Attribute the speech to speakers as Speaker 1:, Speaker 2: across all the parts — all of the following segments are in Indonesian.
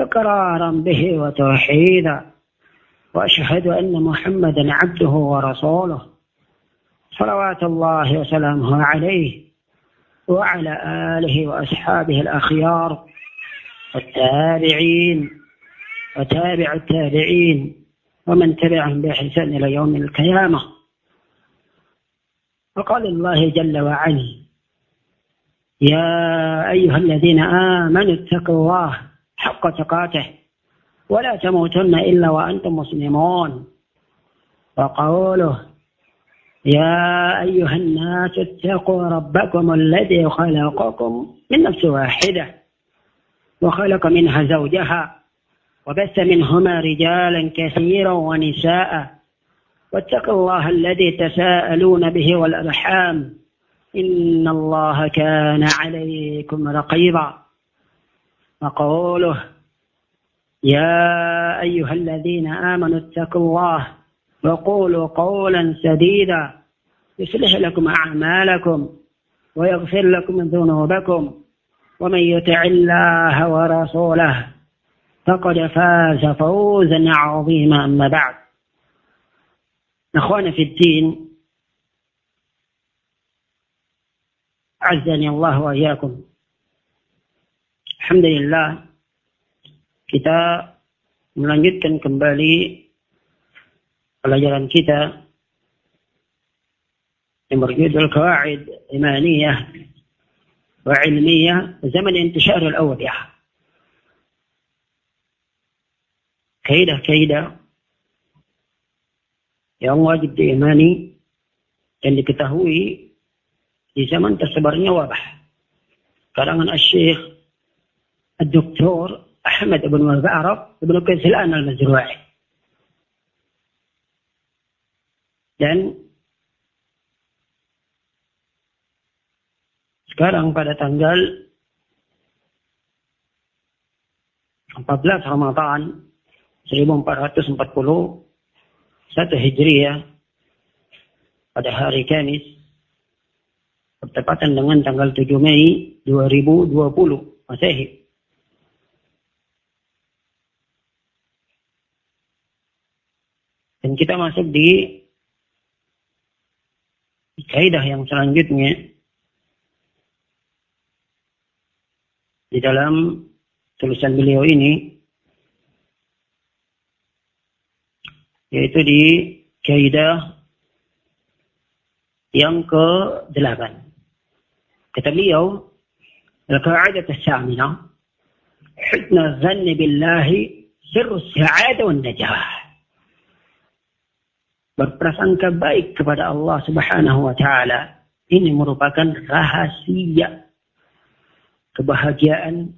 Speaker 1: إقرارا به وتوحيدا وأشهد أن محمدا عبده ورسوله صلوات الله وسلامه عليه وعلى آله وأصحابه الأخيار والتابعين وتابع التابعين ومن تبعهم بإحسان إلى يوم القيامة وقال الله جل وعلا يا أيها الذين آمنوا اتقوا الله حق تقاته ولا تموتن إلا وأنتم مسلمون وقوله يا أيها الناس اتقوا ربكم الذي خلقكم من نفس واحدة وخلق منها زوجها وبث منهما رجالا كثيرا ونساء واتقوا الله الذي تساءلون به والأرحام إن الله كان عليكم رقيبا وقوله يا أيها الذين آمنوا اتقوا الله وقولوا قولا سديدا يصلح لكم أعمالكم ويغفر لكم ذنوبكم ومن يطع الله ورسوله فقد فاز فوزا عظيما أما بعد أخوانا في الدين عزني الله وإياكم Alhamdulillah kita melanjutkan kembali pelajaran kita yang berjudul Kawaid Imaniyah wa Ilmiyah zaman intishar al ya. Kaidah-kaidah yang wajib diimani dan diketahui di zaman tersebarnya wabah. Karangan asy الدكتور أحمد بن Arab, بن قيس الآن المزروعي dan sekarang pada tanggal 14 Ramadhan 1441 Hijriah pada hari Kamis bertepatan dengan tanggal 7 Mei 2020 Masehi kita masuk di kaidah yang selanjutnya di dalam tulisan beliau ini yaitu di kaidah yang ke-8 kata beliau al-qa'idah as-saminah husnul dhanni billahi sirru as-sa'adah wan najah berprasangka baik kepada Allah Subhanahu wa taala ini merupakan rahasia kebahagiaan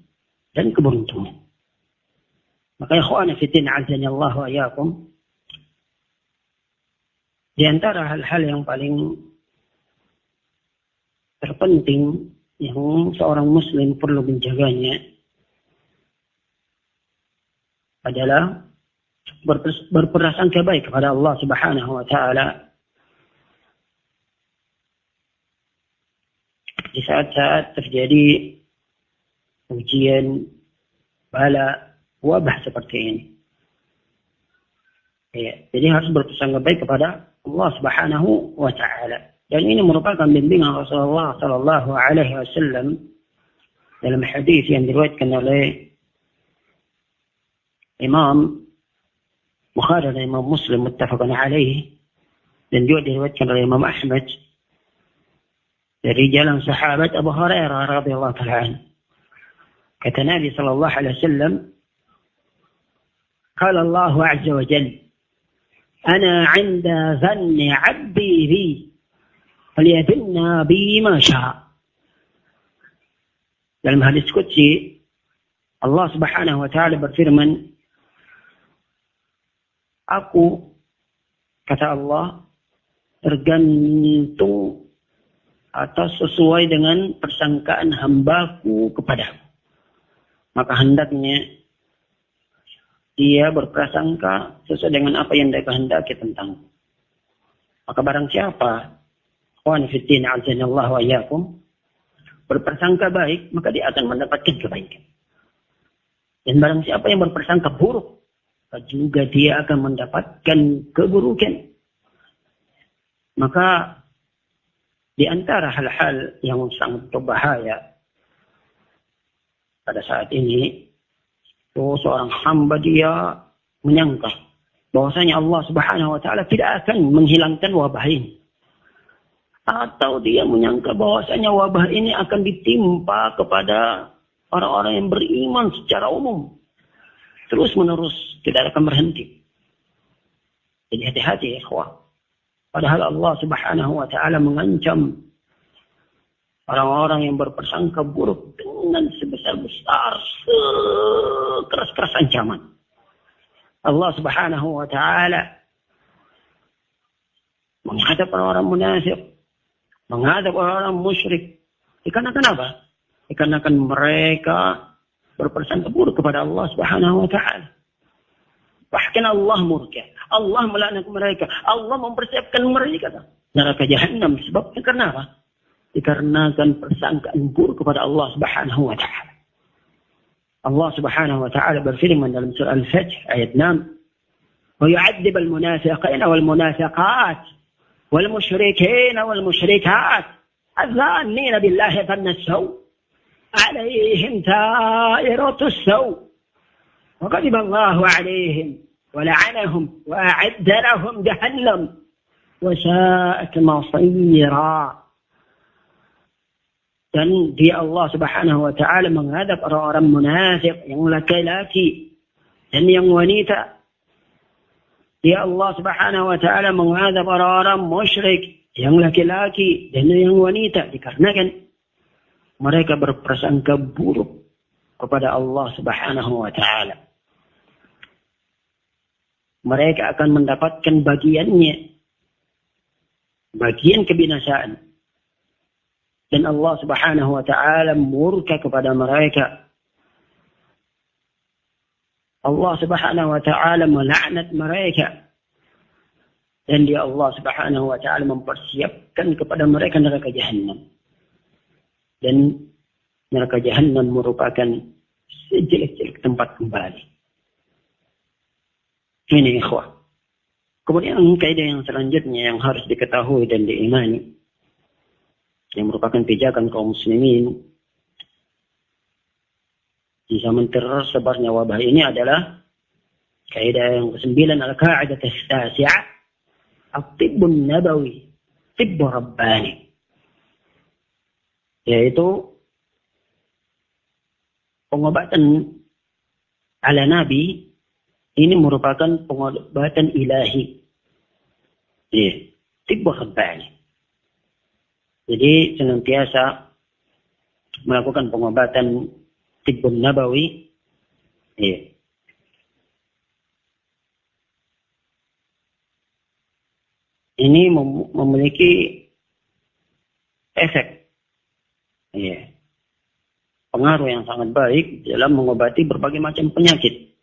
Speaker 1: dan keberuntungan. Maka ya ikhwan fitin azan Allah wa Di antara hal-hal yang paling terpenting yang seorang muslim perlu menjaganya adalah berprasangka baik kepada Allah Subhanahu wa taala. Di saat-saat terjadi ujian bala wabah seperti ini. Ya, jadi harus berpesan baik kepada Allah Subhanahu wa taala. Dan ini merupakan bimbingan Rasulullah sallallahu alaihi wasallam dalam hadis yang diriwayatkan oleh Imam بخاري الإمام مسلم متفق عليه من جوده وجه الإمام أحمد رجالا صحابة أبو هريرة رضي الله تعالى عنه كتنادي صلى الله عليه وسلم قال الله عز وجل أنا عند ظن عبدي بي فليظن بي ما شاء لما هذا الله سبحانه وتعالى wa Aku, kata Allah, tergantung atau sesuai dengan persangkaan hambaku kepadamu. Maka hendaknya dia berprasangka sesuai dengan apa yang dia kehendaki tentang. Maka barang siapa, wan fitin wa yakum, berprasangka baik, maka dia akan mendapatkan kebaikan. Dan barang siapa yang berprasangka buruk, juga dia akan mendapatkan keburukan. Maka di antara hal-hal yang sangat berbahaya pada saat ini, itu seorang hamba dia menyangka bahwasanya Allah Subhanahu wa taala tidak akan menghilangkan wabah ini. Atau dia menyangka bahwasanya wabah ini akan ditimpa kepada orang-orang yang beriman secara umum terus menerus tidak akan berhenti. Jadi hati-hati ya ikhwah. Padahal Allah subhanahu wa ta'ala mengancam orang-orang yang berpersangka buruk dengan sebesar-besar sekeras-keras ancaman. Allah subhanahu wa ta'ala menghadap orang-orang munafik, menghadap orang-orang musyrik. Dikarenakan apa? Dikarenakan mereka berperasaan buruk kepada Allah Subhanahu wa taala. Bahkan Allah murka. Allah melaknat mereka. Allah mempersiapkan mereka neraka jahanam sebabnya karena apa? Dikarenakan persangkaan buruk kepada Allah Subhanahu wa taala. Allah Subhanahu wa taala berfirman dalam surah Al-Fajr ayat 6 ويعذب المنافقين والمنافقات والمشركين والمشركات الظانين بالله ظن السوء عليهم دائرة السوء وغضب الله عليهم ولعنهم وأعد لهم جهنم وساءت مصيرا dan dia Allah Subhanahu wa taala menghadap orang-orang munafik yang laki-laki dan yang wanita dia Allah Subhanahu wa taala menghadap orang-orang musyrik yang laki-laki dan yang wanita dikarenakan mereka berprasangka buruk kepada Allah Subhanahu wa taala. Mereka akan mendapatkan bagiannya bagian kebinasaan. Dan Allah Subhanahu wa taala murka kepada mereka. Allah Subhanahu wa taala melaknat mereka. Dan dia Allah Subhanahu wa taala mempersiapkan kepada mereka neraka jahanam dan neraka jahanam merupakan sejelek-jelek tempat kembali. Ini ikhwah. Kemudian kaidah yang selanjutnya yang harus diketahui dan diimani yang merupakan pijakan kaum muslimin di zaman tersebarnya wabah ini adalah kaidah yang kesembilan al-qa'idah as-sasi'ah at-tibbun nabawi, tibbu rabbani yaitu pengobatan ala Nabi ini merupakan pengobatan ilahi. Ya, tibbu khabbani. Jadi senantiasa melakukan pengobatan tibbun nabawi. Ya. Ini mem memiliki efek Iya. Pengaruh yang sangat baik dalam mengobati berbagai macam penyakit.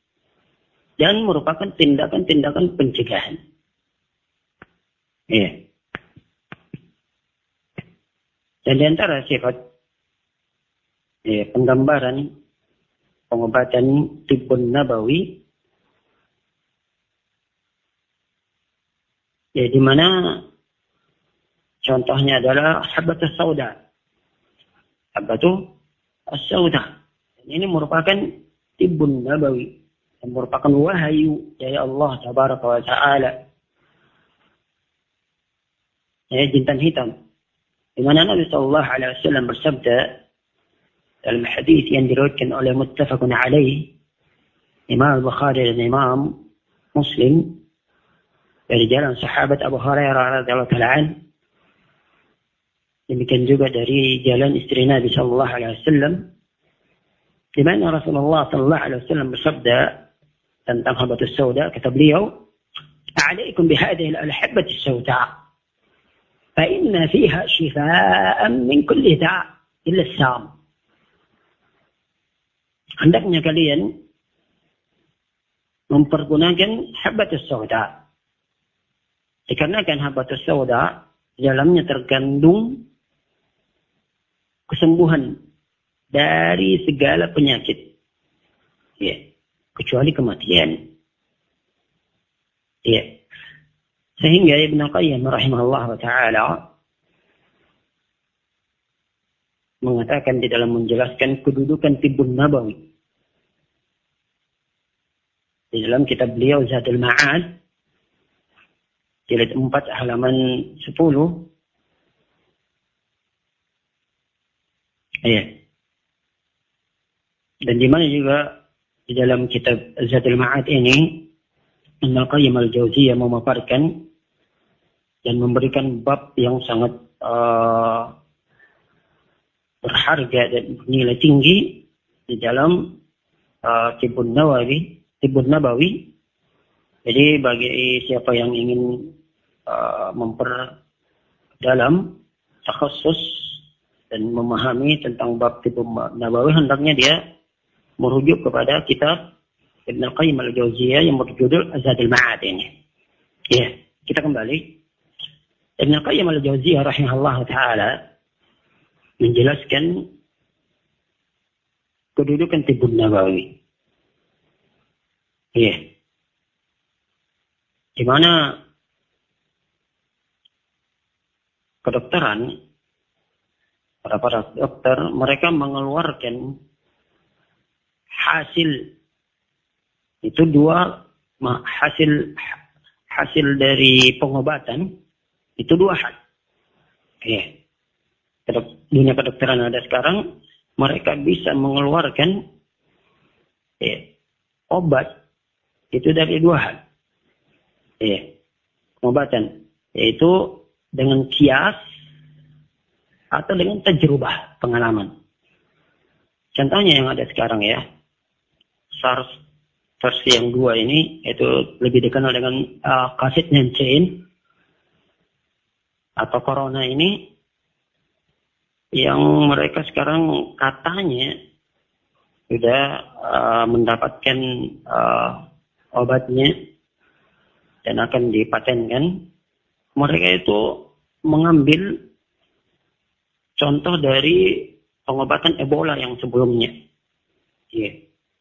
Speaker 1: Dan merupakan tindakan-tindakan pencegahan. Iya. Dan di antara sifat ya, penggambaran pengobatan tipe nabawi ya di mana contohnya adalah sahabat sauda Habbatul as sawda Dan Ini merupakan tibun nabawi Dan merupakan wahayu dari Allah Tabaraka wa Ta'ala. Ya, jintan hitam. Di mana Nabi Sallallahu Alaihi Wasallam bersabda dalam hadis yang diriwayatkan oleh muttafaqun alaih Imam Bukhari dan Imam Muslim dari jalan sahabat Abu Hurairah radhiyallahu taala demikian juga dari jalan istri Nabi Shallallahu Alaihi Wasallam di mana Rasulullah Shallallahu Alaihi Wasallam bersabda tentang habatus sauda kata beliau "Alaikum عليكم بهذه الألحبة السوداء فإن فيها شفاء من كل داء إلا السام hendaknya kalian mempergunakan habatus sauda dikarenakan habatus sauda dalamnya terkandung kesembuhan dari segala penyakit. Ya, kecuali kematian. Ya. Sehingga Ibn Qayyim rahimahullah wa ta'ala mengatakan di dalam menjelaskan kedudukan Tibun Nabawi. Di dalam kitab beliau Zadul Ma'ad, jilid 4 halaman 10, Iya. Dan di mana juga di dalam kitab Zatul Ma'ad ini Ibnu Qayyim al-Jauziyah memaparkan dan memberikan bab yang sangat uh, berharga dan nilai tinggi di dalam uh, Tibun Nawawi, Tibun Nabawi. Jadi bagi siapa yang ingin uh, memperdalam takhusus dan memahami tentang bab tipu nabawi hendaknya dia merujuk kepada kitab Ibn Qayyim al jawziyah yang berjudul Azadil Ma'ad ini. Ya, kita kembali. Ibn Qayyim al jawziyah rahimahullah taala menjelaskan kedudukan tibu nabawi. Ya. Di mana kedokteran para para dokter mereka mengeluarkan hasil itu dua hasil hasil dari pengobatan itu dua hal. Ya. Dunia kedokteran ada sekarang mereka bisa mengeluarkan ya, obat itu dari dua hal. Ya. Pengobatan yaitu dengan kias atau dengan tajrubah pengalaman. Contohnya yang ada sekarang ya, SARS versi yang dua ini itu lebih dikenal dengan uh, COVID-19 atau Corona ini yang mereka sekarang katanya sudah uh, mendapatkan uh, obatnya dan akan dipatenkan
Speaker 2: mereka itu
Speaker 1: mengambil contoh dari pengobatan Ebola yang sebelumnya. Ya,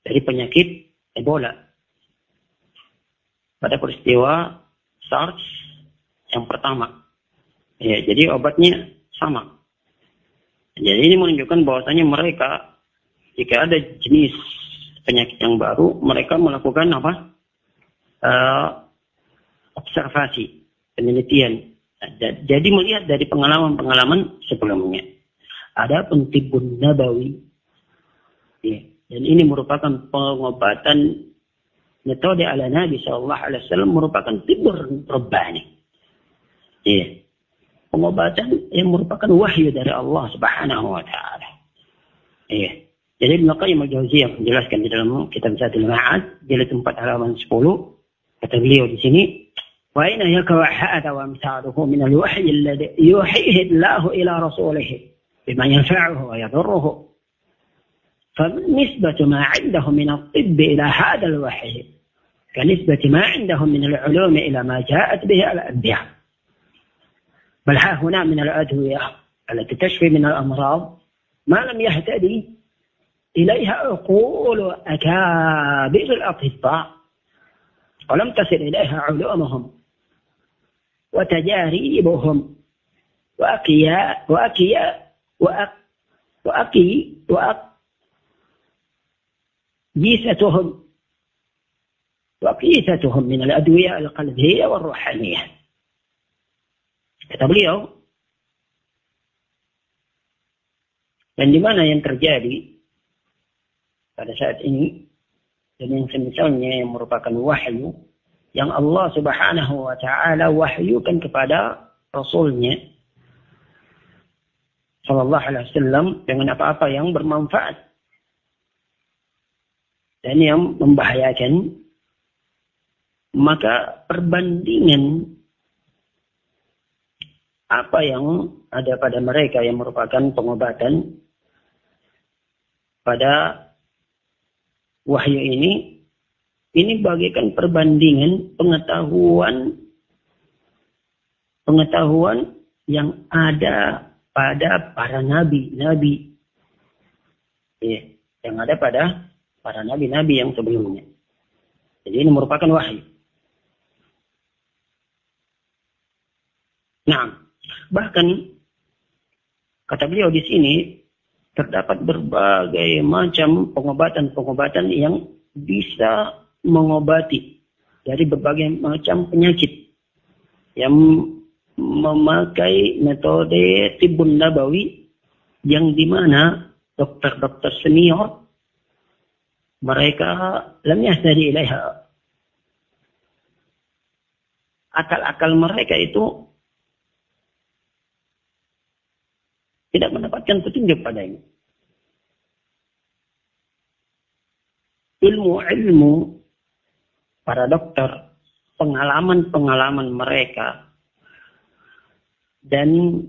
Speaker 1: dari penyakit Ebola. Pada peristiwa SARS yang pertama. Ya, jadi obatnya sama. Jadi ini menunjukkan bahwasanya mereka jika ada jenis penyakit yang baru, mereka melakukan apa? Uh, observasi, penelitian jadi melihat dari pengalaman-pengalaman sebelumnya. Ada pentibun nabawi. Ya. Dan ini merupakan pengobatan metode ala Nabi Shallallahu Alaihi merupakan tibur rebani. Ya. Pengobatan yang merupakan wahyu dari Allah Subhanahu Wa Taala. Ya. Jadi Ibn Qayyim al menjelaskan di dalam kitab Zatul Ma'ad, jilid tempat halaman 10, kata beliau di sini, وأين يقع هذا وأمثاله من الوحي الذي يوحيه الله إلى رسوله بما ينفعه ويضره فنسبة ما عندهم من الطب إلى هذا الوحي كنسبة ما عندهم من العلوم إلى ما جاءت به الأنبياء بل ها هنا من الأدوية التي تشفي من الأمراض ما لم يهتدي إليها عقول أكابر الأطباء ولم تصل إليها علومهم وتجاربهم وأقيا وأقيا وأق وأقي وأق جيستهم وقيستهم من الأدوية القلبية والروحانية kata beliau dan di mana yang terjadi pada saat ini dan yang semisalnya yang merupakan wahyu yang Allah Subhanahu wa taala wahyukan kepada rasulnya sallallahu alaihi wasallam dengan apa-apa yang bermanfaat dan yang membahayakan maka perbandingan apa yang ada pada mereka yang merupakan pengobatan pada wahyu ini ini bagaikan perbandingan pengetahuan pengetahuan yang ada pada para nabi, nabi. eh, yang ada pada para nabi-nabi yang sebelumnya. Jadi ini merupakan wahyu. Nah, bahkan kata beliau di sini terdapat berbagai macam pengobatan-pengobatan yang bisa mengobati dari berbagai macam penyakit yang memakai metode tibun nabawi yang dimana dokter-dokter senior mereka lemah dari ilaiha akal-akal mereka itu tidak mendapatkan petunjuk padanya ilmu-ilmu para dokter, pengalaman-pengalaman mereka, dan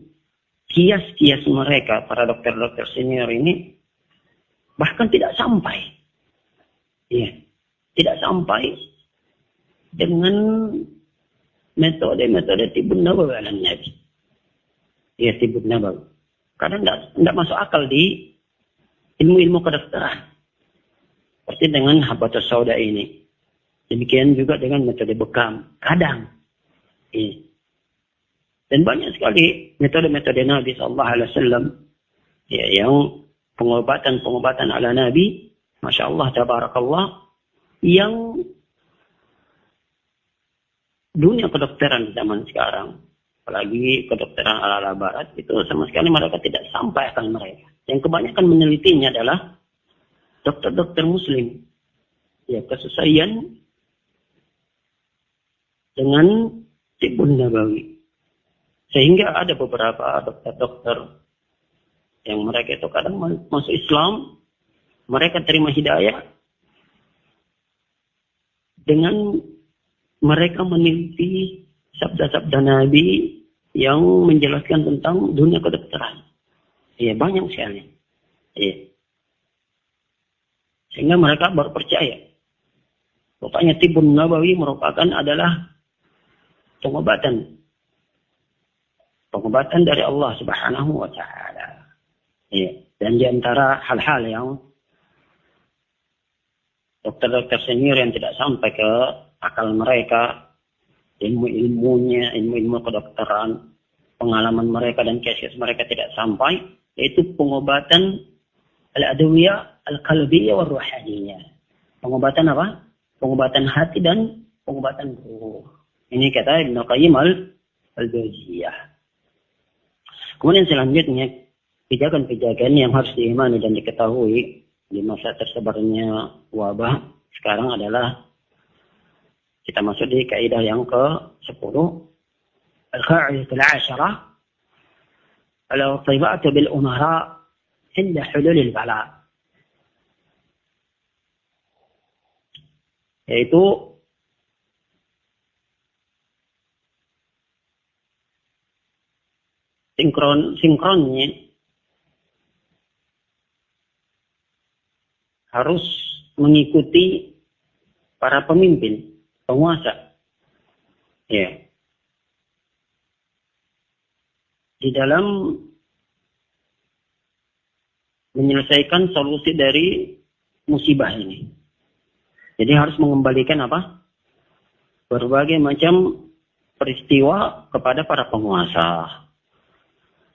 Speaker 1: kias-kias mereka, para dokter-dokter senior ini, bahkan tidak sampai. Ya, tidak sampai dengan metode-metode tibun nabawi ala Nabi. Ya, tibun nabawi. Karena tidak, tidak masuk akal di ilmu-ilmu kedokteran. Seperti dengan habatus sauda ini. Demikian juga dengan metode bekam. Kadang. Eh. Dan banyak sekali metode-metode Nabi Sallallahu Alaihi Wasallam ya, yang pengobatan-pengobatan ala Nabi, masya Allah, tabarakallah, yang dunia kedokteran zaman sekarang, apalagi kedokteran ala, ala Barat itu sama sekali mereka tidak sampai akan mereka. Yang kebanyakan menelitinya adalah dokter-dokter Muslim. Ya kesesuaian dengan Tibun Nabawi. Sehingga ada beberapa dokter-dokter yang mereka itu kadang masuk Islam, mereka terima hidayah dengan mereka meneliti sabda-sabda Nabi yang menjelaskan tentang dunia kedokteran. Iya banyak sekali. Iya. Sehingga mereka baru percaya. Pokoknya Tibun Nabawi merupakan adalah pengobatan pengobatan dari Allah Subhanahu wa taala. Ya, dan di antara hal-hal yang dokter-dokter senior yang tidak sampai ke akal mereka ilmu-ilmunya, ilmu-ilmu kedokteran, pengalaman mereka dan kasus mereka tidak sampai yaitu pengobatan al-adawiyah al-qalbiyah wal ruhaniyah. Pengobatan apa? Pengobatan hati dan pengobatan ruh. Ini kata Ibn Qayyim al-Jawziyah. Kemudian selanjutnya, pijakan-pijakan yang harus diimani dan diketahui di masa tersebarnya wabah sekarang adalah kita masuk di kaidah yang ke-10 الخاعدة العاشرة الاطباءة بالأمراء hulul al-Bala, yaitu sinkron sinkronnya harus mengikuti para pemimpin, penguasa. Ya. Di dalam menyelesaikan solusi dari musibah ini. Jadi harus mengembalikan apa? Berbagai macam peristiwa kepada para penguasa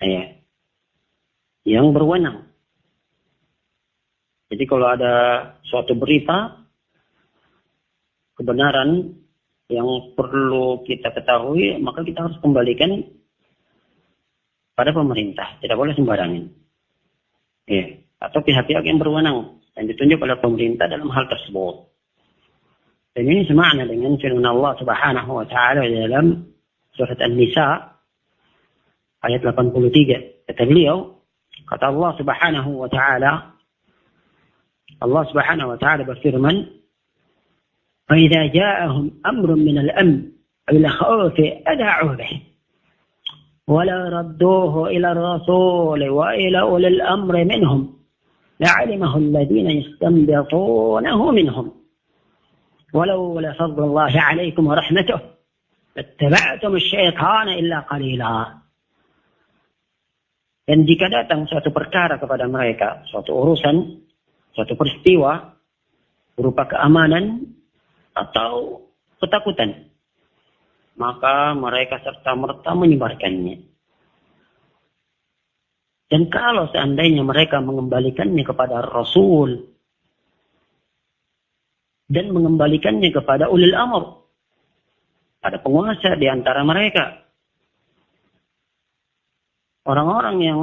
Speaker 1: ya, yang berwenang. Jadi kalau ada suatu berita kebenaran yang perlu kita ketahui, maka kita harus kembalikan pada pemerintah. Tidak boleh sembarangan. Ya. Atau pihak-pihak yang berwenang yang ditunjuk oleh pemerintah dalam hal tersebut. Dan ini semakna dengan firman Allah Subhanahu wa taala dalam surat An-Nisa ayat 83 kata beliau kata Allah Subhanahu wa taala Allah Subhanahu wa taala berfirman فإذا جاءهم أمر من الأمن أو الخوف radduhu به ar-rasul إلى الرسول وإلى أولي الأمر منهم لعلمه الذين يستنبطونه منهم ولولا فضل الله عليكم ورحمته لاتبعتم الشيطان إلا قليلا Dan jika datang suatu perkara kepada mereka, suatu urusan, suatu peristiwa berupa keamanan atau ketakutan, maka mereka serta-merta menyebarkannya. Dan kalau seandainya mereka mengembalikannya kepada Rasul dan mengembalikannya kepada ulil amr, ada penguasa di antara mereka orang-orang yang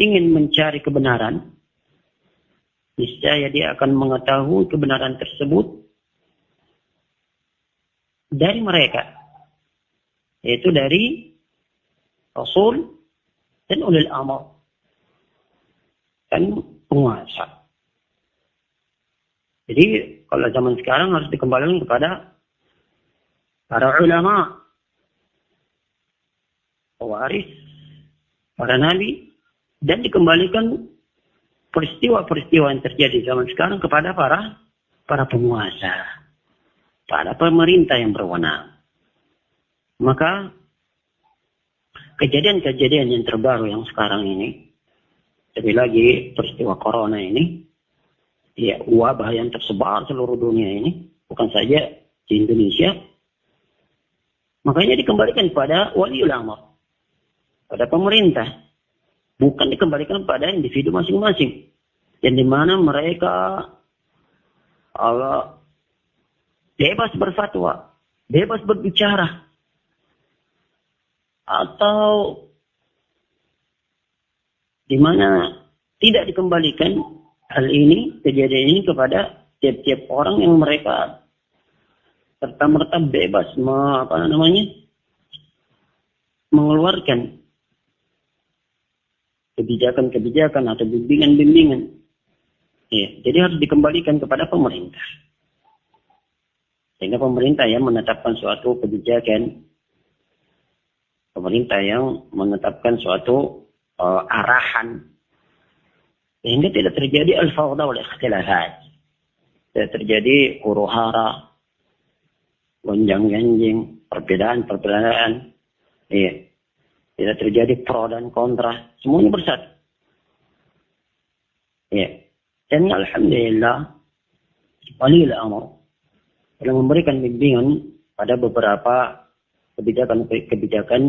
Speaker 1: ingin mencari kebenaran, niscaya dia akan mengetahui kebenaran tersebut dari mereka, yaitu dari Rasul dan ulil amr dan penguasa. Jadi kalau zaman sekarang harus dikembalikan kepada para ulama, pewaris para nabi dan dikembalikan peristiwa-peristiwa yang terjadi zaman sekarang kepada para para penguasa, para pemerintah yang berwenang. Maka kejadian-kejadian yang terbaru yang sekarang ini, lebih lagi peristiwa corona ini, ya wabah yang tersebar seluruh dunia ini, bukan saja di Indonesia, makanya dikembalikan pada wali ulama pada pemerintah. Bukan dikembalikan pada individu masing-masing. Yang dimana mereka Allah bebas berfatwa, bebas berbicara, atau di mana tidak dikembalikan hal ini kejadian ini kepada tiap-tiap orang yang mereka serta merta bebas me, apa namanya mengeluarkan kebijakan-kebijakan atau bimbingan-bimbingan. Ya, jadi harus dikembalikan kepada pemerintah. Sehingga pemerintah yang menetapkan suatu kebijakan, pemerintah yang menetapkan suatu uh, arahan, sehingga tidak terjadi al-fawda wal ikhtilafat. Tidak terjadi huru-hara, gonjang-ganjing, perbedaan-perbedaan. Iya. Tidak terjadi pro dan kontra. Semuanya bersatu. Ya. Dan Alhamdulillah, Walil Amr telah memberikan bimbingan pada beberapa kebijakan-kebijakan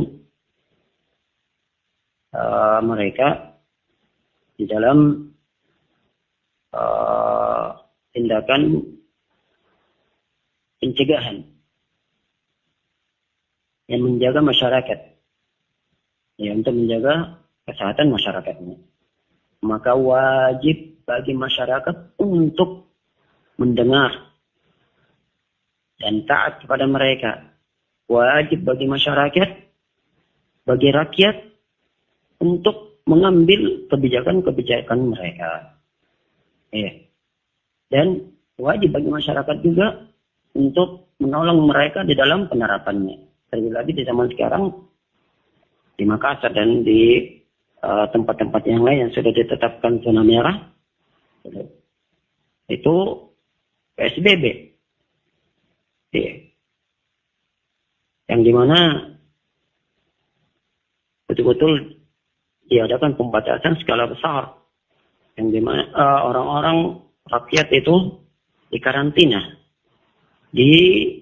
Speaker 1: uh, eh, mereka di dalam uh, tindakan pencegahan yang menjaga masyarakat ya untuk menjaga kesehatan masyarakatnya. Maka wajib bagi masyarakat untuk mendengar dan taat kepada mereka. Wajib bagi masyarakat, bagi rakyat untuk mengambil kebijakan-kebijakan mereka. Ya. Dan wajib bagi masyarakat juga untuk menolong mereka di dalam penerapannya. Terlebih lagi di zaman sekarang di Makassar dan di eh, tempat-tempat uh, yang lain yang sudah ditetapkan zona merah itu PSBB iya. yang dimana betul-betul diadakan pembatasan skala besar yang dimana eh, orang-orang uh, orang -orang, rakyat itu dikarantina di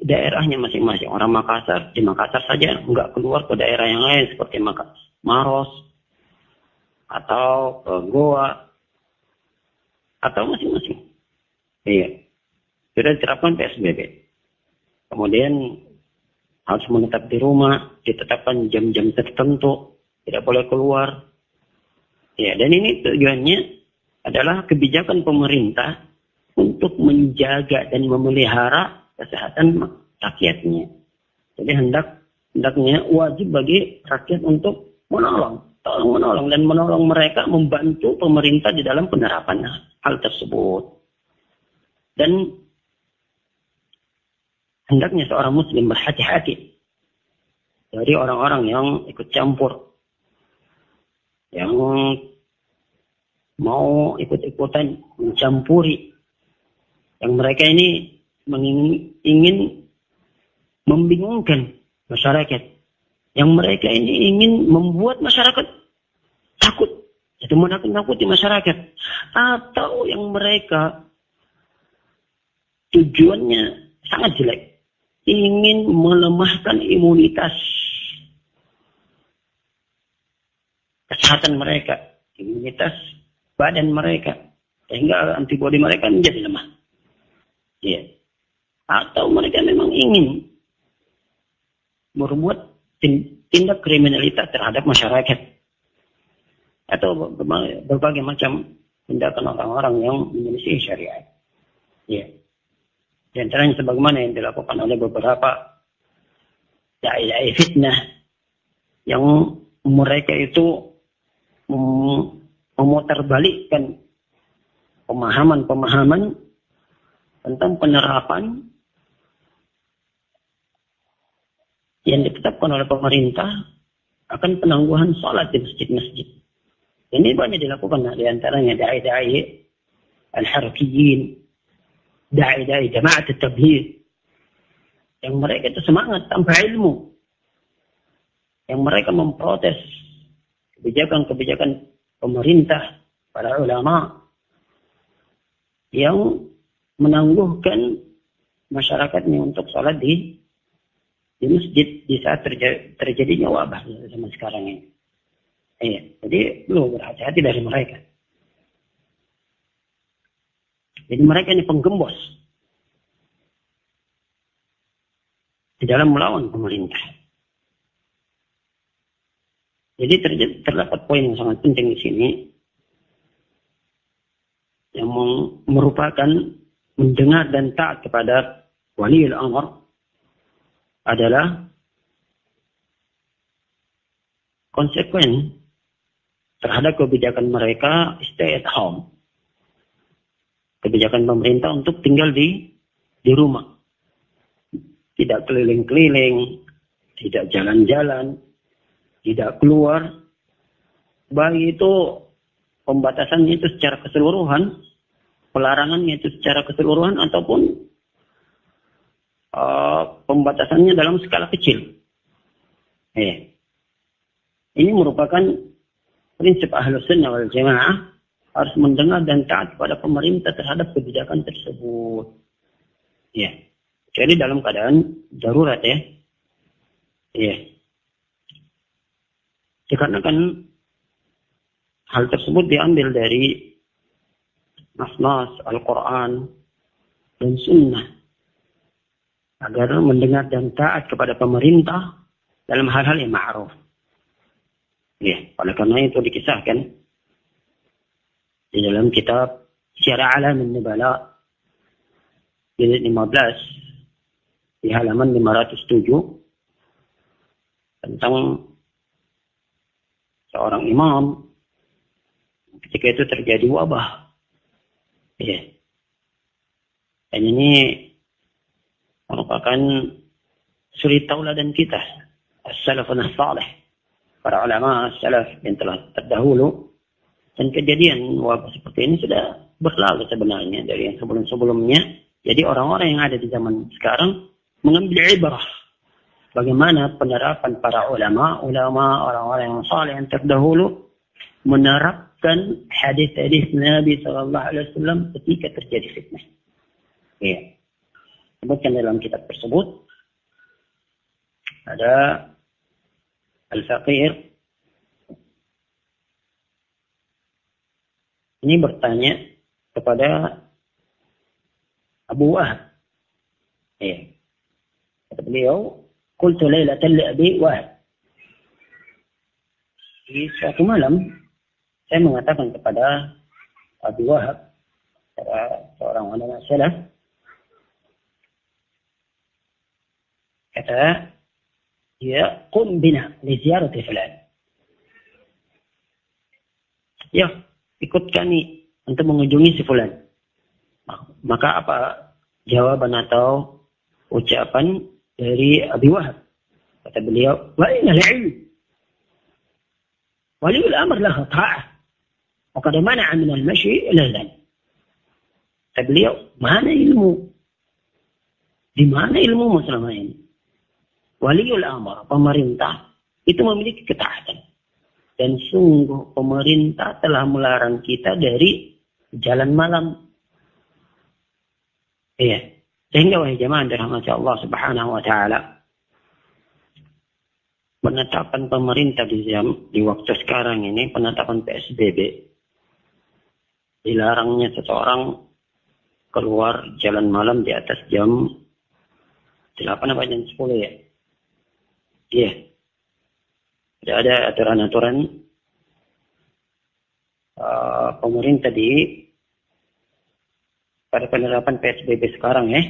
Speaker 1: daerahnya masing-masing. Orang Makassar, di Makassar saja nggak keluar ke daerah yang lain seperti Makassar, Maros atau ke eh, Goa atau masing-masing. Iya. Sudah diterapkan PSBB. Kemudian harus menetap di rumah, ditetapkan jam-jam tertentu, tidak boleh keluar. Ya, dan ini tujuannya adalah kebijakan pemerintah untuk menjaga dan memelihara kesehatan rakyatnya. Jadi hendak hendaknya wajib bagi rakyat untuk menolong, tolong menolong dan menolong mereka membantu pemerintah di dalam penerapan hal tersebut. Dan hendaknya seorang muslim berhati-hati dari orang-orang yang ikut campur, yang mau ikut-ikutan mencampuri, yang mereka ini ingin membingungkan masyarakat. Yang mereka ini ingin membuat masyarakat takut. Itu menakut-nakuti masyarakat. Atau yang mereka tujuannya sangat jelek. Ingin melemahkan imunitas kesehatan mereka, imunitas badan mereka, sehingga antibodi mereka menjadi lemah. Iya atau mereka memang ingin berbuat tindak kriminalitas terhadap masyarakat atau berbagai macam tindakan orang-orang yang menyelisih syariat. Ya. Di antaranya sebagaimana yang dilakukan oleh beberapa da'i-da'i fitnah yang mereka itu memutarbalikkan pemahaman-pemahaman tentang penerapan yang ditetapkan oleh pemerintah akan penangguhan sholat di masjid-masjid. Ini banyak dilakukan di antaranya dai-dai al-harakiyin, dai-dai jamaat tabligh yang mereka itu semangat tanpa ilmu. Yang mereka memprotes kebijakan-kebijakan pemerintah, para ulama yang menangguhkan masyarakatnya untuk sholat di di masjid di saat terjadi, terjadinya wabah gitu, zaman sekarang ini. Iya, jadi lu berhati-hati dari mereka. Jadi mereka ini penggembos di dalam melawan pemerintah. Jadi terdapat poin yang sangat penting di sini yang merupakan mendengar dan taat kepada wali al-amr adalah konsekuen terhadap kebijakan mereka stay at home. Kebijakan pemerintah untuk tinggal di di rumah. Tidak keliling-keliling, tidak jalan-jalan, tidak keluar. Baik itu pembatasannya itu secara keseluruhan, pelarangannya itu secara keseluruhan ataupun Eh, pembatasannya dalam skala kecil. Eh. Ini merupakan prinsip ahlus sunnah wal jamaah harus mendengar dan taat kepada pemerintah terhadap kebijakan tersebut. Ya. Jadi dalam keadaan darurat ya. Ya. Dikarenakan hal tersebut diambil dari nas-nas Al-Quran dan Sunnah agar mendengar dan taat kepada pemerintah dalam hal-hal yang ma'ruf. Ya, oleh karena itu dikisahkan di dalam kitab Syara Alamin Nubala jilid 15 di halaman 507 tentang seorang imam ketika itu terjadi wabah. Ya. Dan ini merupakan suri tauladan kita, as-salafun salih, para ulama salaf yang telah terdahulu. Dan kejadian wabah seperti ini sudah berlalu sebenarnya dari yang sebelum-sebelumnya. Jadi orang-orang yang ada di zaman sekarang mengambil ibrah bagaimana penerapan para ulama, ulama orang-orang yang saleh yang terdahulu menerapkan hadis-hadis Nabi saw Alaihi Wasallam ketika terjadi fitnah. Ya disebutkan dalam kitab tersebut ada al-faqir ini bertanya kepada Abu Wahab. Ya. Kata beliau, "Qultu lailatan li Abi Wahab." Di suatu malam saya mengatakan kepada Abu Wahab, seorang ulama salaf, kata ya kum bina li ziyarati fulan ya ikut kami untuk mengunjungi si fulan maka apa jawaban atau ucapan dari Abi Wahab kata beliau wa inal ilm waliul amr lahu ta'ah wa qad mana'a min al-mashi ila al kata beliau mana ilmu di mana ilmu selama ini Waliul amr, pemerintah, itu memiliki ketaatan. Dan sungguh pemerintah telah melarang kita dari jalan malam. Iya. Sehingga wahai jemaah dirahmati Allah subhanahu wa ta'ala. Penetapan pemerintah di, jam, di waktu sekarang ini, penetapan PSBB. Dilarangnya seseorang keluar jalan malam di atas jam 8 apa jam 10 ya. Iya. Tidak ada aturan-aturan uh, eh, pemerintah di pada penerapan PSBB sekarang ya.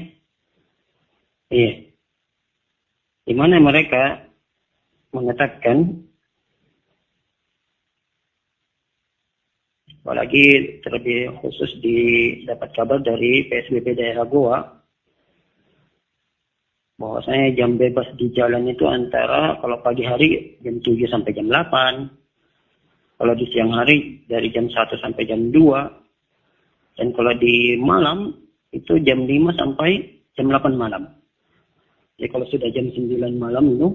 Speaker 1: Iya. Di mana mereka mengatakan apalagi terlebih khusus didapat kabar dari PSBB daerah Goa bahwasanya jam bebas di jalan itu antara kalau pagi hari jam 7 sampai jam 8, kalau di siang hari dari jam 1 sampai jam 2, dan kalau di malam itu jam 5 sampai jam 8 malam. Jadi kalau sudah jam 9 malam itu,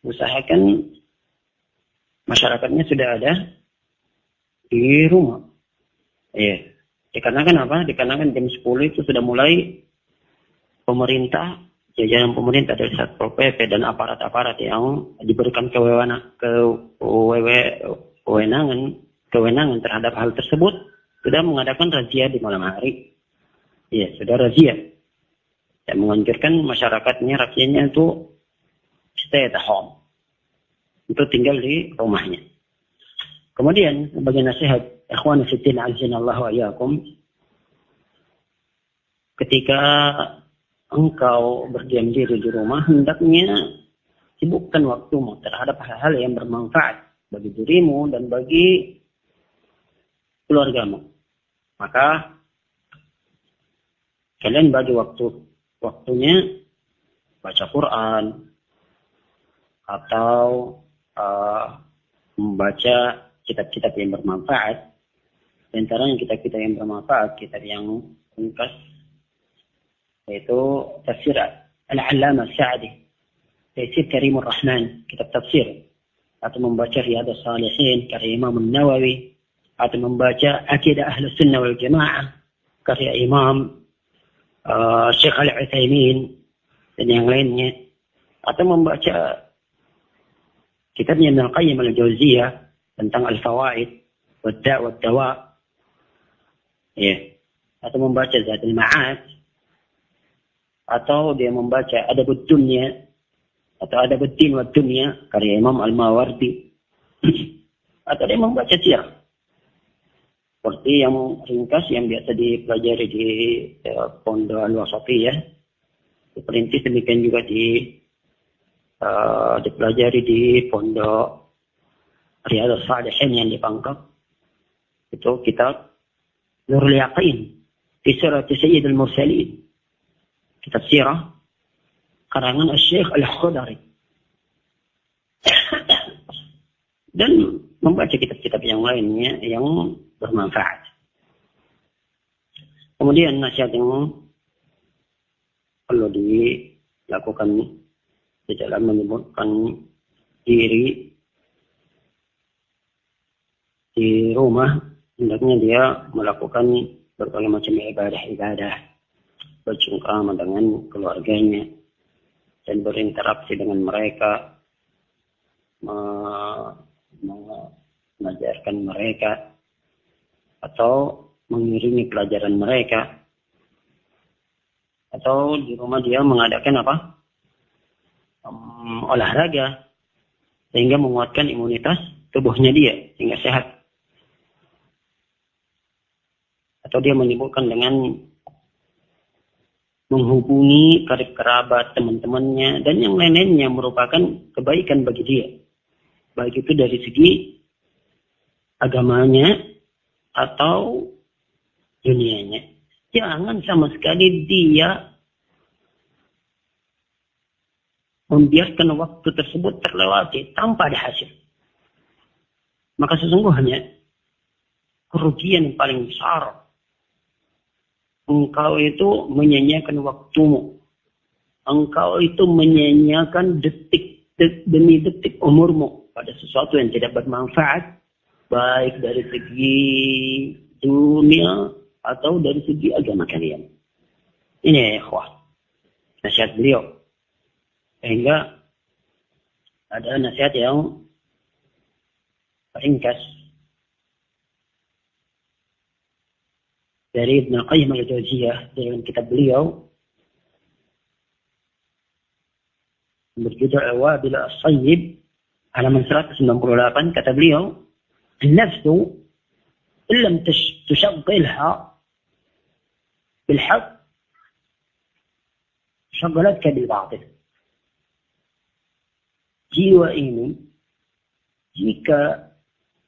Speaker 1: usahakan masyarakatnya sudah ada di rumah. Iya. Yeah. Dikarenakan apa? Dikarenakan jam 10 itu sudah mulai pemerintah, jajaran pemerintah dari Satpol PP dan aparat-aparat yang diberikan kewenangan, kewenangan, kewenangan terhadap hal tersebut sudah mengadakan razia di malam hari. Ya, sudah razia. dan menganjurkan masyarakatnya, rakyatnya itu stay at home. Itu tinggal di rumahnya. Kemudian, sebagai nasihat, ikhwan fitin azin Allah wa yakum, ketika engkau berdiam diri di rumah, hendaknya sibukkan waktumu terhadap hal-hal yang bermanfaat bagi dirimu dan bagi keluargamu. Maka kalian bagi waktu waktunya baca Quran atau uh, membaca kitab-kitab yang bermanfaat. Di yang kitab-kitab yang bermanfaat, kitab yang ringkas yaitu tafsir Al-Allama Sa'di Tafsir Karimur Rahman kitab tafsir atau membaca Riyadhus Salihin karya Imam Nawawi atau membaca Akidah Ahlus Sunnah wal Jamaah karya Imam uh, Syekh Al-Utsaimin dan yang lainnya atau membaca kitabnya Ibn Qayyim Al-Jauziyah tentang Al-Fawaid wa Dawa wa Dawa ya atau membaca Zadul Ma'ad atau dia membaca ada betulnya atau ada betin wa karya Imam Al-Mawardi atau dia membaca siang seperti yang ringkas yang biasa dipelajari di ya, Pondok Al-Wasafi ya diperintis demikian juga di uh, dipelajari di Pondok Riyadhus Salihin yang di Bangkok itu kitab Nurul Yaqin surat Sayyid al-Mursalin kitab sirah karangan Syekh Al-Khudari. Dan membaca kitab-kitab yang lainnya yang bermanfaat. Kemudian nasihat yang perlu dilakukan di dalam menyebutkan diri di rumah hendaknya dia melakukan berbagai macam ibadah-ibadah berjumpa dengan keluarganya dan berinteraksi dengan mereka, mengajarkan mereka atau mengiringi pelajaran mereka atau di rumah dia mengadakan apa um, olahraga sehingga menguatkan imunitas tubuhnya dia sehingga sehat atau dia menyibukkan dengan menghubungi kerabat, teman-temannya, dan yang lain-lainnya merupakan kebaikan bagi dia. Baik itu dari segi agamanya atau dunianya. Jangan sama sekali dia membiarkan waktu tersebut terlewati tanpa ada hasil. Maka sesungguhnya kerugian yang paling besar engkau itu menyanyiakan waktumu. Engkau itu menyanyiakan detik demi detik umurmu pada sesuatu yang tidak bermanfaat, baik dari segi dunia atau dari segi agama kalian. Ini ya ikhwah. Nasihat beliau. Sehingga ada nasihat yang ringkas dari Ibn Qayyim al jawziyah dalam kitab beliau berjudul Awabil As-Sayyib halaman 198 kata beliau nafsu illam لم bilhaq بالحق شغلتك بالباطل jiwa ini jika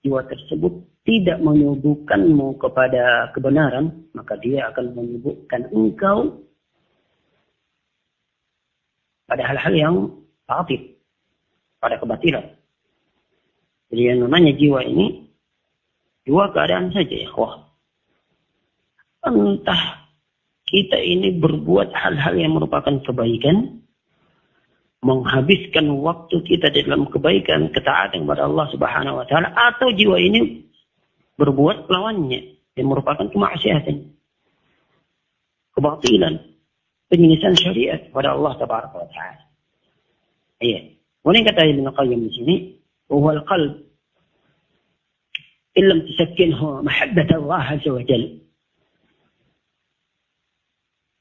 Speaker 1: jiwa tersebut tidak menyuguhkanmu kepada kebenaran, maka dia akan menyuguhkan engkau pada hal-hal yang patif pada kebatilan. Jadi yang namanya jiwa ini dua keadaan saja ya, wah. Entah kita ini berbuat hal-hal yang merupakan kebaikan, menghabiskan waktu kita dalam kebaikan, ketaatan kepada Allah Subhanahu wa taala atau jiwa ini berbuat lawannya yang merupakan kemaksiatan kebatilan penyelesaian syariat kepada Allah tabaraka wa taala iya ولن kata Ibn Qayyim di sini وهو القلب إن لم تسكنه محبة الله عز وجل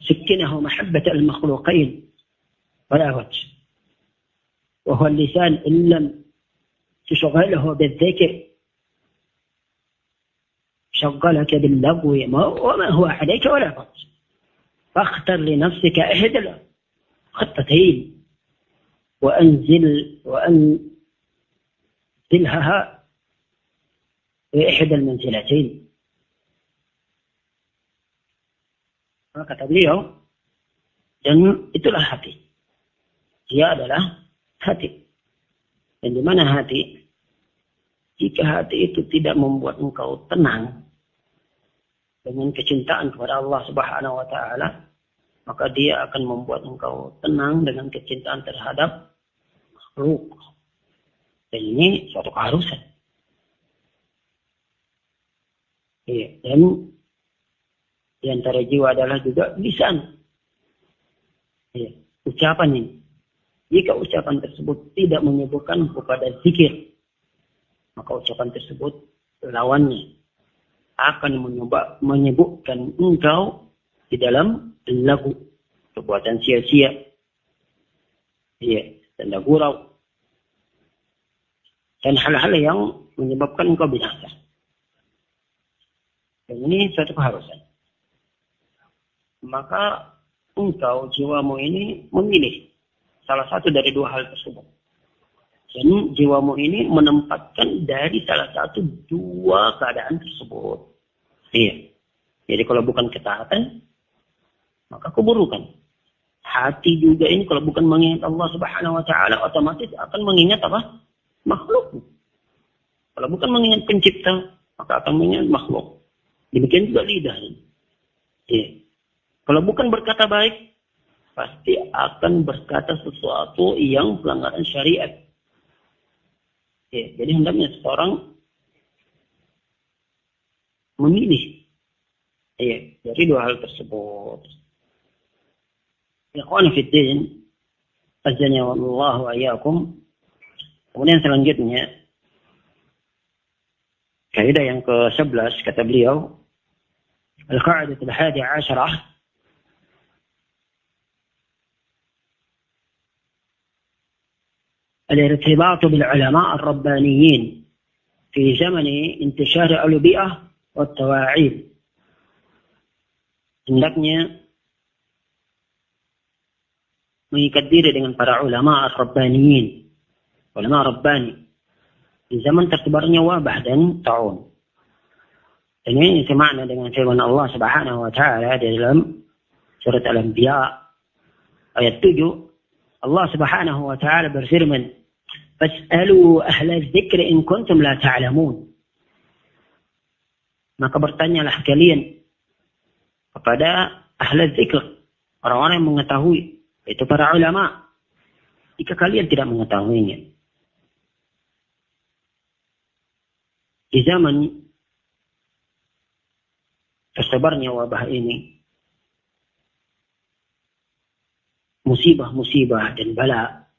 Speaker 1: سكنه محبة المخلوقين ولا وجه وهو اللسان إن لم تشغله بالذكر شغلك باللغو وما هو عليك ولا فرج فاختر لنفسك إحدى خطتين وأنزل وأنزلها في إحدى المنزلتين maka beliau dan itulah hati dia adalah hati dan di mana hati jika hati itu tidak membuat engkau tenang dengan kecintaan kepada Allah Subhanahu wa taala, maka dia akan membuat engkau tenang dengan kecintaan terhadap makhluk. Dan ini suatu keharusan. Iya, dan di antara jiwa adalah juga lisan. Iya, ucapan ini. Jika ucapan tersebut tidak menyebutkan kepada zikir, maka ucapan tersebut lawannya akan menyebutkan engkau di dalam lagu perbuatan sia-sia. ya, dan gurau. Dan hal-hal yang menyebabkan engkau binasa. Dan ini suatu keharusan. Maka engkau jiwamu ini memilih salah satu dari dua hal tersebut. Dan jiwamu ini menempatkan dari salah satu dua keadaan tersebut. Iya. Jadi kalau bukan ketaatan, maka keburukan. Hati juga ini kalau bukan mengingat Allah Subhanahu wa taala otomatis akan mengingat apa? makhluk. Kalau bukan mengingat pencipta, maka akan mengingat makhluk. Demikian juga lidah. Iya. Kalau bukan berkata baik, pasti akan berkata sesuatu yang pelanggaran syariat. Ya, jadi hendaknya seorang memilih ya, dari dua hal tersebut. Ikhwan Fiddin, Azani Wallahu Ayyakum. Kemudian selanjutnya, kaidah yang ke-11 kata beliau, Al-Qa'idah al-Hadi Asyarah, الارتباط بالعلماء الربانيين في زمن انتشار الألبئة wattawa'id. Hendaknya mengikat diri dengan para ulama ar-rabbaniyin, ulama rabbani. Di zaman tersebarnya wabah dan taun. ini semakna dengan firman Allah Subhanahu wa taala di dalam surat Al-Anbiya ayat 7 Allah Subhanahu wa taala berfirman: "Fas'alu ahla zikri in kuntum la ta'lamun." Maka bertanyalah kalian kepada ahli zikr, orang-orang yang mengetahui, itu para ulama. Jika kalian tidak mengetahuinya. Di zaman tersebarnya wabah ini, musibah-musibah dan bala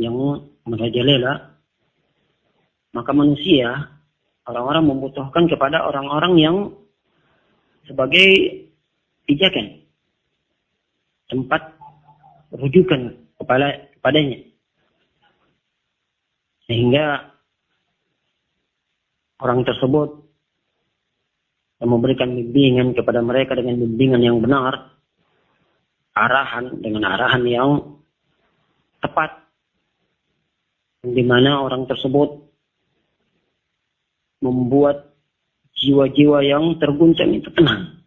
Speaker 1: yang merajalela, maka manusia Orang-orang membutuhkan kepada orang-orang yang sebagai pijakan. Tempat rujukan kepada kepadanya. Sehingga orang tersebut yang memberikan bimbingan kepada mereka dengan bimbingan yang benar, arahan dengan arahan yang tepat, di mana orang tersebut membuat jiwa-jiwa yang terguncang itu tenang.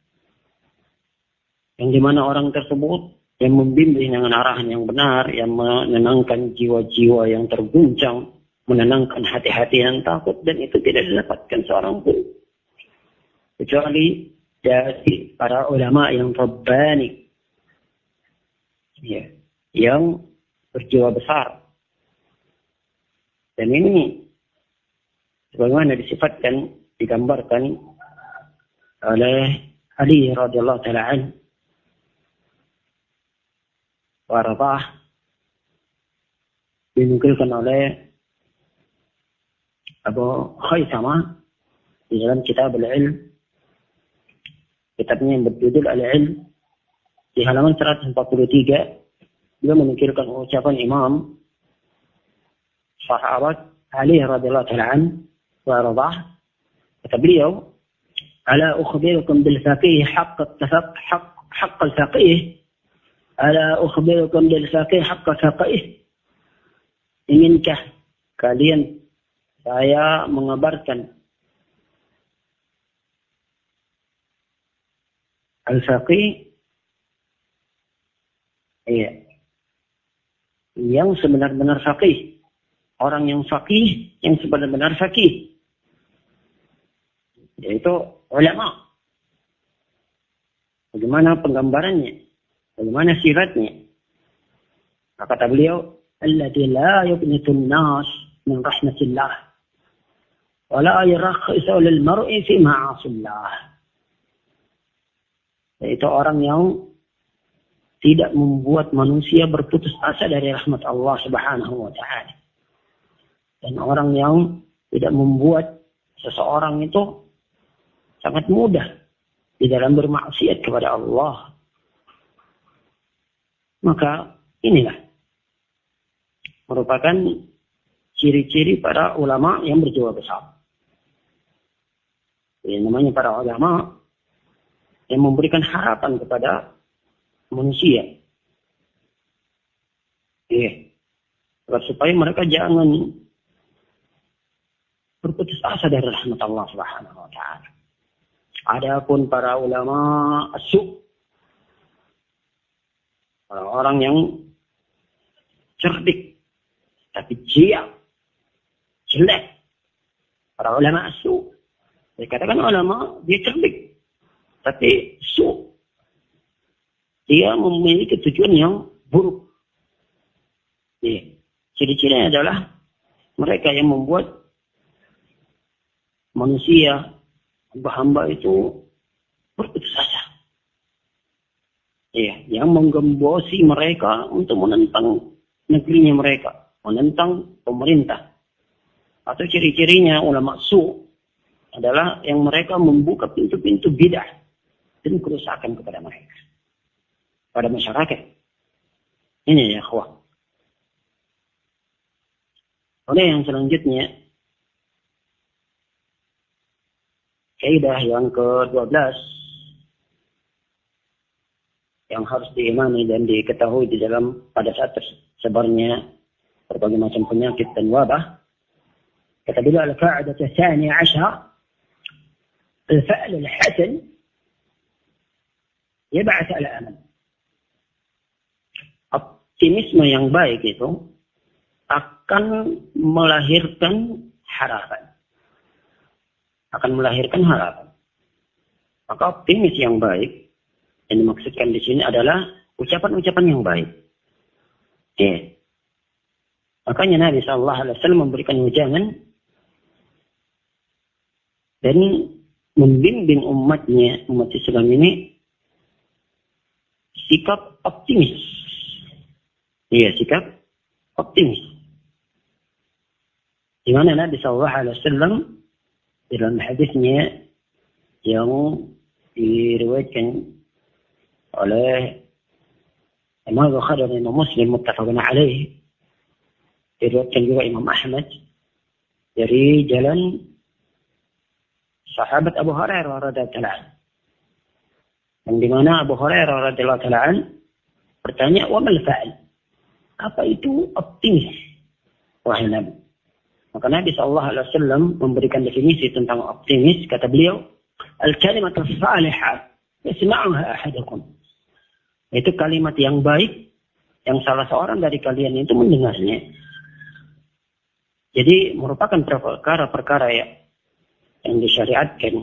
Speaker 1: Yang dimana orang tersebut yang membimbing dengan arahan yang benar, yang menenangkan jiwa-jiwa yang terguncang, menenangkan hati-hati yang takut, dan itu tidak didapatkan seorang pun. Kecuali dari para ulama yang terbani, Ya, yang berjiwa besar. Dan ini Bagaimana disifatkan digambarkan oleh Ali radhiyallahu taala an warabah dinukilkan oleh Abu Khaisama di dalam kitab al-ilm kitabnya yang berjudul al-ilm di halaman 143 dia menukilkan ucapan imam sahabat Ali radhiyallahu taala an ورضاه فبليو ألا أخبركم بالفقيه حق التفق حق حق الفقيه ألا أخبركم بالفقيه حق الفقيه inginkah kalian saya mengabarkan al-faqih iya yang sebenar-benar faqih orang yang fakih, yang sebenar-benar fakih. Yaitu ulama. Bagaimana penggambarannya? Bagaimana siratnya? kata beliau, Alladhi la yubnitun nas min rahmatillah. ولا يرخص للمرء mar'i fi الله yaitu orang yang tidak membuat manusia berputus asa dari rahmat Allah Subhanahu wa taala. Dan orang yang tidak membuat seseorang itu sangat mudah di dalam bermaksiat kepada Allah. Maka inilah merupakan ciri-ciri para ulama yang berjiwa besar. Yang namanya para ulama yang memberikan harapan kepada manusia. Iya. Supaya mereka jangan berputus asa dari rahmat Allah Subhanahu wa taala. Adapun para ulama asyuk orang-orang yang cerdik tapi jiak jelek para ulama su dikatakan ulama dia cerdik tapi su dia memiliki tujuan yang buruk. Ciri-cirinya adalah mereka yang membuat manusia, hamba-hamba itu berputus asa. Ya, yang menggembosi mereka untuk menentang negerinya mereka, menentang pemerintah. Atau ciri-cirinya ulama su adalah yang mereka membuka pintu-pintu bidah dan kerusakan kepada mereka. Pada masyarakat. Ini ya, kawan. Oleh yang selanjutnya, Kaidah yang ke-12 yang harus diimani dan diketahui di dalam pada saat tersebarnya berbagai macam penyakit dan wabah. Kata beliau al-qa'idah tsani al-fa'l al-hasan يبعث على aman. optimisme yang baik itu akan melahirkan harapan akan melahirkan harapan. Maka optimis yang baik yang dimaksudkan di sini adalah ucapan-ucapan yang baik. Oke. Okay. Makanya Nabi Shallallahu Alaihi Wasallam memberikan wejangan dan membimbing umatnya umat Islam ini sikap optimis. Iya, sikap optimis. Di mana Nabi Shallallahu Alaihi Wasallam di dalam hadisnya yang diriwayatkan oleh Imam Bukhari dan Imam Muslim muttafaqun alaih diriwayatkan juga Imam Ahmad dari jalan sahabat Abu Hurairah radhiyallahu Anhu. yang dimana Abu Hurairah radhiyallahu Anhu bertanya wa mal fa'al apa itu optimis wahai Nabi maka Nabi Shallallahu Alaihi Wasallam memberikan definisi tentang optimis. Kata beliau, al-kalimat salihah yasma'uha ahadukum. Itu kalimat yang baik yang salah seorang dari kalian itu mendengarnya. Jadi merupakan perkara-perkara ya yang disyariatkan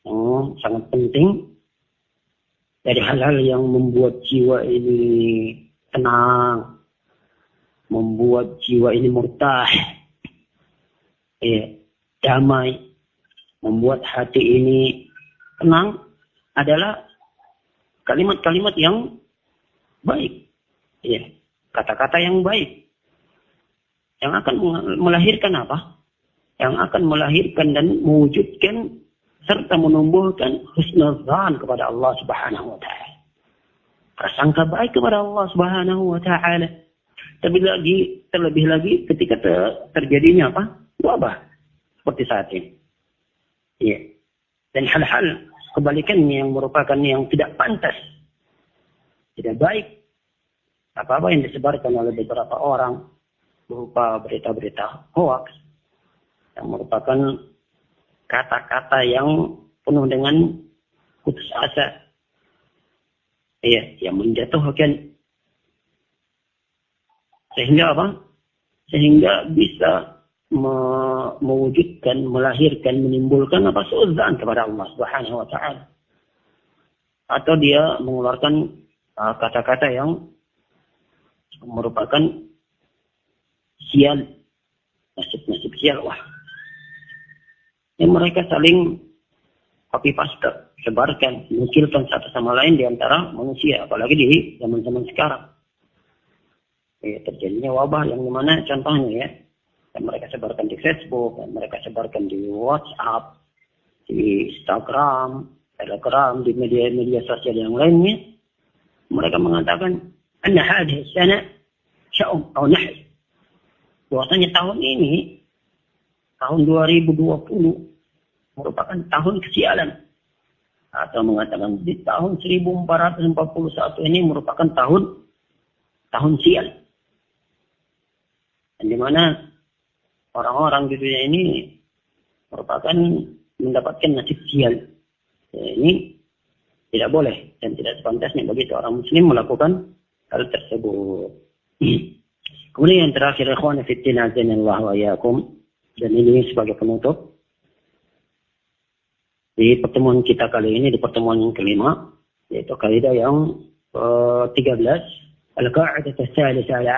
Speaker 1: yang hmm, sangat penting dari hal-hal yang membuat jiwa ini tenang, membuat jiwa ini murtah, ya, damai, membuat hati ini tenang adalah kalimat-kalimat yang baik, ya, kata-kata yang baik, yang akan melahirkan apa? Yang akan melahirkan dan mewujudkan serta menumbuhkan husnuzan kepada Allah Subhanahu wa taala. Prasangka baik kepada Allah Subhanahu wa taala. Terlebih lagi, terlebih lagi ketika ter, terjadinya apa? Wabah seperti saat ini. Iya. Dan hal-hal kebalikan yang merupakan yang tidak pantas, tidak baik, apa-apa yang disebarkan oleh beberapa orang berupa berita-berita hoax yang merupakan kata-kata yang penuh dengan putus asa. Iya, yang menjatuhkan sehingga apa? Sehingga bisa me mewujudkan, melahirkan, menimbulkan apa seuzaan kepada Allah Subhanahu wa taala. Atau dia mengeluarkan e, kata-kata uh, yang merupakan sial nasib-nasib sial wah. Yang mereka saling copy paste, sebarkan, munculkan satu sama lain di antara manusia, apalagi di zaman-zaman sekarang ya, terjadinya wabah yang dimana contohnya ya dan mereka sebarkan di Facebook dan mereka sebarkan di WhatsApp di Instagram Telegram di media-media sosial yang lainnya mereka mengatakan anda hadis, sana sya'um atau nahi. bahwasanya tahun ini tahun 2020 merupakan tahun kesialan atau mengatakan di tahun 1441 ini merupakan tahun tahun sial dan di mana orang-orang di dunia ini merupakan mendapatkan nasib sial. Ya, ini tidak boleh dan tidak sepantasnya bagi seorang muslim melakukan hal tersebut. Kemudian yang terakhir ikhwan fillah wa iyyakum dan ini sebagai penutup di pertemuan kita kali ini di pertemuan yang kelima yaitu kaidah yang ke eh, 13 al-qa'idatu ke-13, al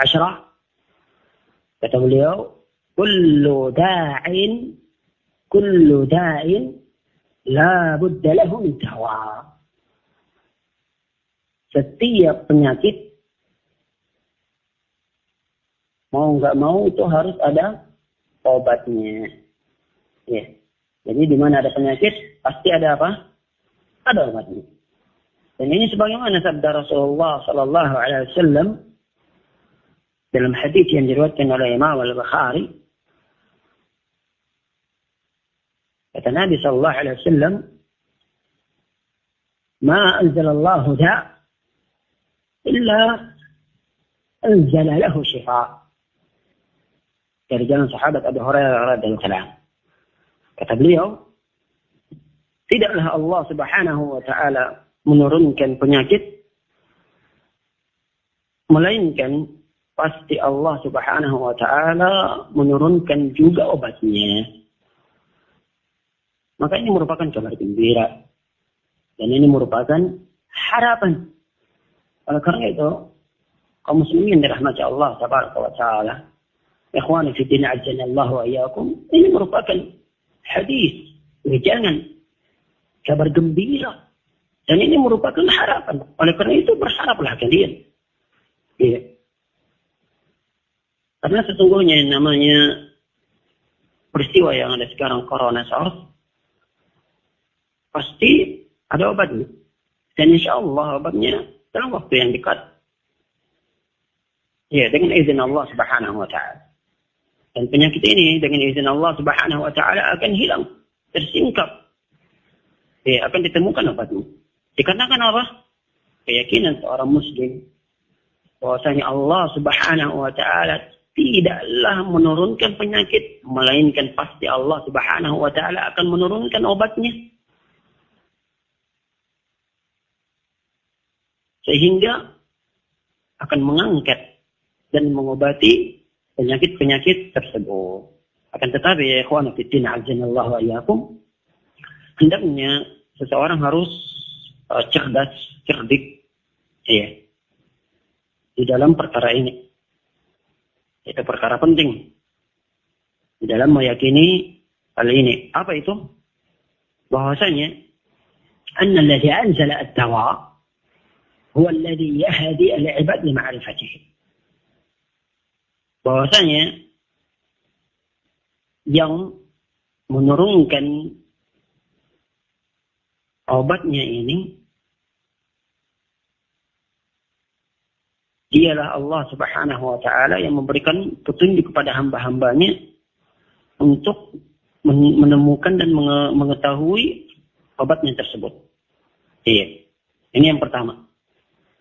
Speaker 1: Kata beliau, kullu da'in kullu da'in la budda lahu dawa. Setiap penyakit mau nggak mau itu harus ada obatnya. Ya. Jadi di mana ada penyakit pasti ada apa? Ada obatnya. Dan ini sebagaimana sabda Rasulullah Sallallahu Alaihi Wasallam dalam hadis yang diriwayatkan oleh Imam Al-Bukhari kata Nabi sallallahu alaihi wasallam ma anzal Allah da illa anzal lahu shifa dari jalan sahabat Abu Hurairah الله عنه kata beliau tidaklah Allah subhanahu wa ta'ala menurunkan penyakit melainkan pasti Allah Subhanahu wa taala menurunkan juga obatnya. Maka ini merupakan kabar gembira. Dan ini merupakan harapan. Oleh karena itu, kaum muslimin dirahmati Allah tabaraka wa taala. Ikhwani fi din Allah wa iyyakum. Ini merupakan hadis jangan kabar gembira. Dan ini merupakan harapan. Oleh karena itu berharaplah kalian. ya. Karena sesungguhnya yang namanya peristiwa yang ada sekarang Corona SARS pasti ada obatnya. Dan insya Allah obatnya dalam waktu yang dekat. Ya, dengan izin Allah subhanahu wa ta'ala. Dan penyakit ini dengan izin Allah subhanahu wa ta'ala akan hilang. Tersingkap. Ya, akan ditemukan obatnya. Dikarenakan apa? Keyakinan seorang muslim. Bahwasanya Allah subhanahu wa ta'ala tidaklah menurunkan penyakit, melainkan pasti Allah Subhanahu wa taala akan menurunkan obatnya. Sehingga akan mengangkat dan mengobati penyakit-penyakit tersebut. Akan tetapi ya ikhwan fillah azinallahu wa iyyakum hendaknya seseorang harus eh, cerdas, cerdik ya di dalam perkara ini itu perkara penting di dalam meyakini hal ini. Apa itu? Bahwasanya anna alladhi anzala at-tawra huwa alladhi yahdi al-ibad li ma'rifatihi. Bahwasanya yang menurunkan obatnya ini dialah Allah Subhanahu wa taala yang memberikan petunjuk kepada hamba-hambanya untuk menemukan dan mengetahui obatnya tersebut. Iya. Ini yang pertama.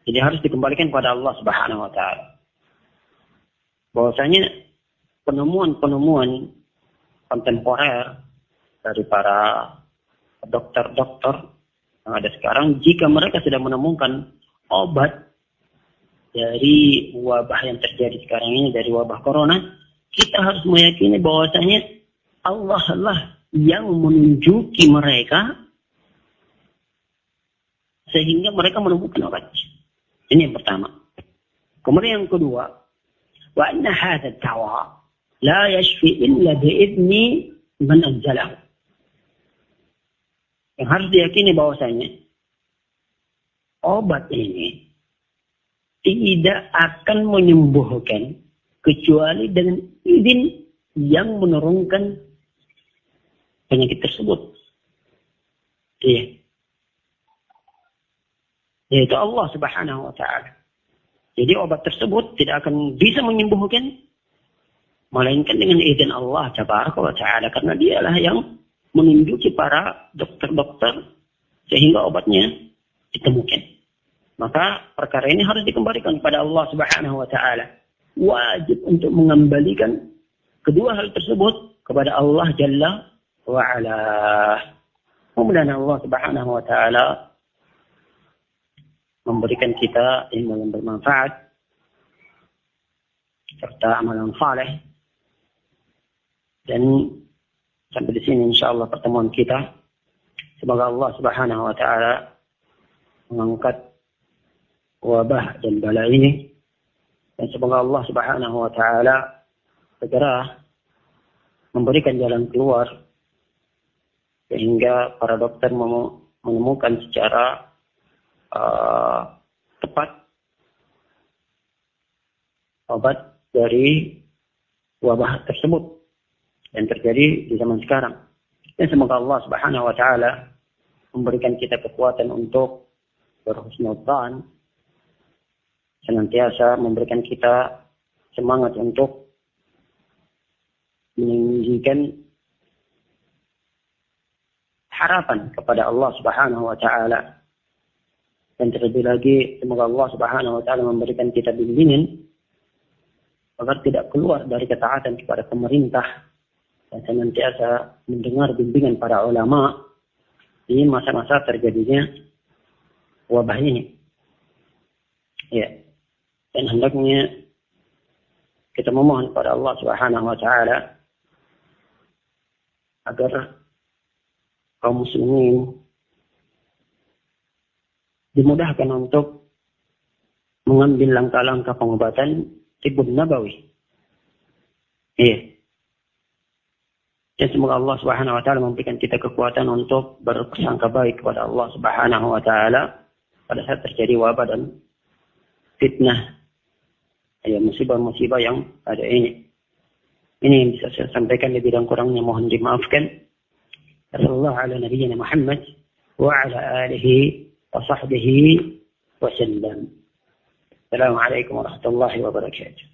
Speaker 1: Jadi harus dikembalikan kepada Allah Subhanahu wa taala. Bahwasanya penemuan-penemuan kontemporer dari para dokter-dokter yang ada sekarang jika mereka sudah menemukan obat dari wabah yang terjadi sekarang ini, dari wabah corona, kita harus meyakini bahwasanya Allah lah yang menunjuki mereka sehingga mereka menemukan obat. Ini yang pertama. Kemudian yang kedua, wa anna hadha dawa la yashfi illa bi'idni man anzalahu. Yang harus diyakini bahwasanya obat ini tidak akan menyembuhkan kecuali dengan izin yang menurunkan penyakit tersebut. Iya. Yaitu Allah Subhanahu wa taala. Jadi obat tersebut tidak akan bisa menyembuhkan melainkan dengan izin Allah Tabaraka wa taala karena dialah yang menunjuki para dokter-dokter sehingga obatnya ditemukan. Maka perkara ini harus dikembalikan kepada Allah Subhanahu wa taala. Wajib untuk mengembalikan kedua hal tersebut kepada Allah Jalla wa ala. mudah Allah Subhanahu wa taala memberikan kita ilmu yang bermanfaat serta amalan saleh. Dan sampai di sini insyaallah pertemuan kita. Semoga Allah Subhanahu wa taala mengangkat wabah dan bala ini dan semoga Allah Subhanahu wa taala segera memberikan jalan keluar sehingga para dokter menemukan secara uh, tepat obat dari wabah tersebut yang terjadi di zaman sekarang. Dan semoga Allah Subhanahu wa taala memberikan kita kekuatan untuk berhusnuzan senantiasa memberikan kita semangat untuk meninggikan harapan kepada Allah Subhanahu wa taala. Dan terlebih lagi semoga Allah Subhanahu wa taala memberikan kita bimbingan agar tidak keluar dari ketaatan kepada pemerintah dan senantiasa mendengar bimbingan para ulama di masa-masa terjadinya wabah ini. Ya dan hendaknya kita memohon kepada Allah Subhanahu wa taala agar kaum muslimin dimudahkan untuk mengambil langkah-langkah pengobatan tibun Nabawi. Iya. Dan semoga Allah Subhanahu wa taala memberikan kita kekuatan untuk berpersangka baik kepada Allah Subhanahu wa taala pada saat terjadi wabah dan fitnah ya musibah-musibah yang ada ini. Ini yang bisa saya sampaikan lebih dan kurangnya mohon dimaafkan. Rasulullah ala Nabi Muhammad wa ala alihi wa sahbihi wa sallam. Assalamualaikum warahmatullahi wabarakatuh.